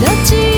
命